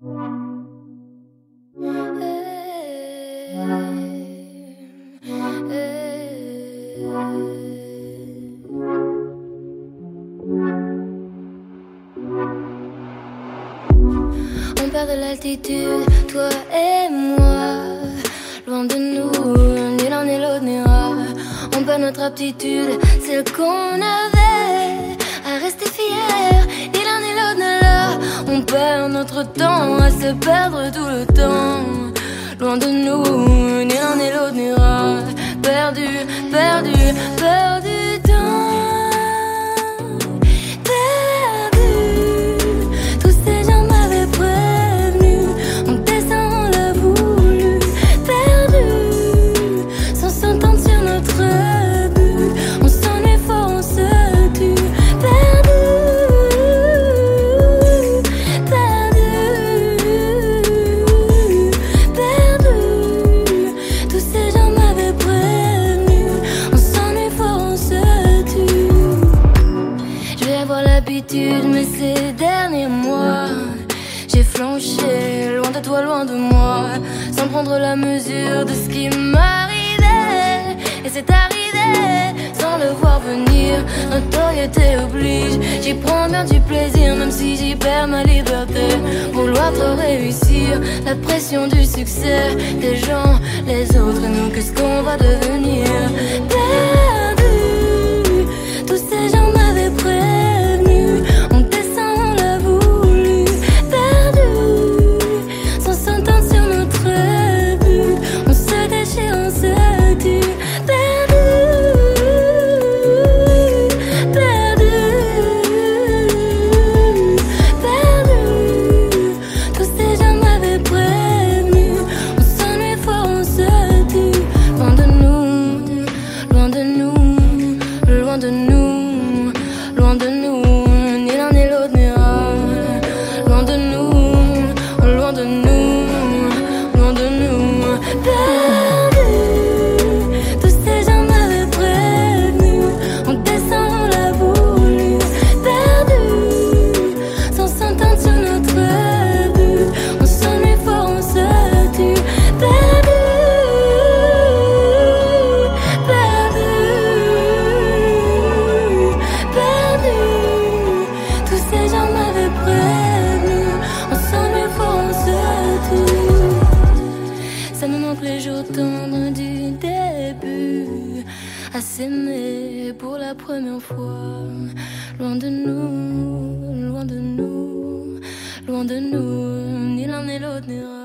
De l'altitude, toi et moi. Loin de nous, ni l'un ni l'autre n'ira. On perd notre aptitude, celle qu'on avait à rester fier. On perd notre temps à se perdre tout le temps. Loin de nous, ni l'un ni l'autre n'ira. Perdu, perdu, avoir l'habitude, mais ces derniers mois, j'ai flanché, loin de toi, loin de moi, sans prendre la mesure de ce qui m'arrivait. Et c'est arrivé, sans le voir venir, notoriété oblige. J'y prends bien du plaisir, même si j'y perds ma liberté. Vouloir réussir, la pression du succès des gens, les autres, nous, qu'est-ce qu'on va devenir? Loin S'aimer pour la première fois. Loin de nous, loin de nous, loin de nous. Ni l'un ni l'autre.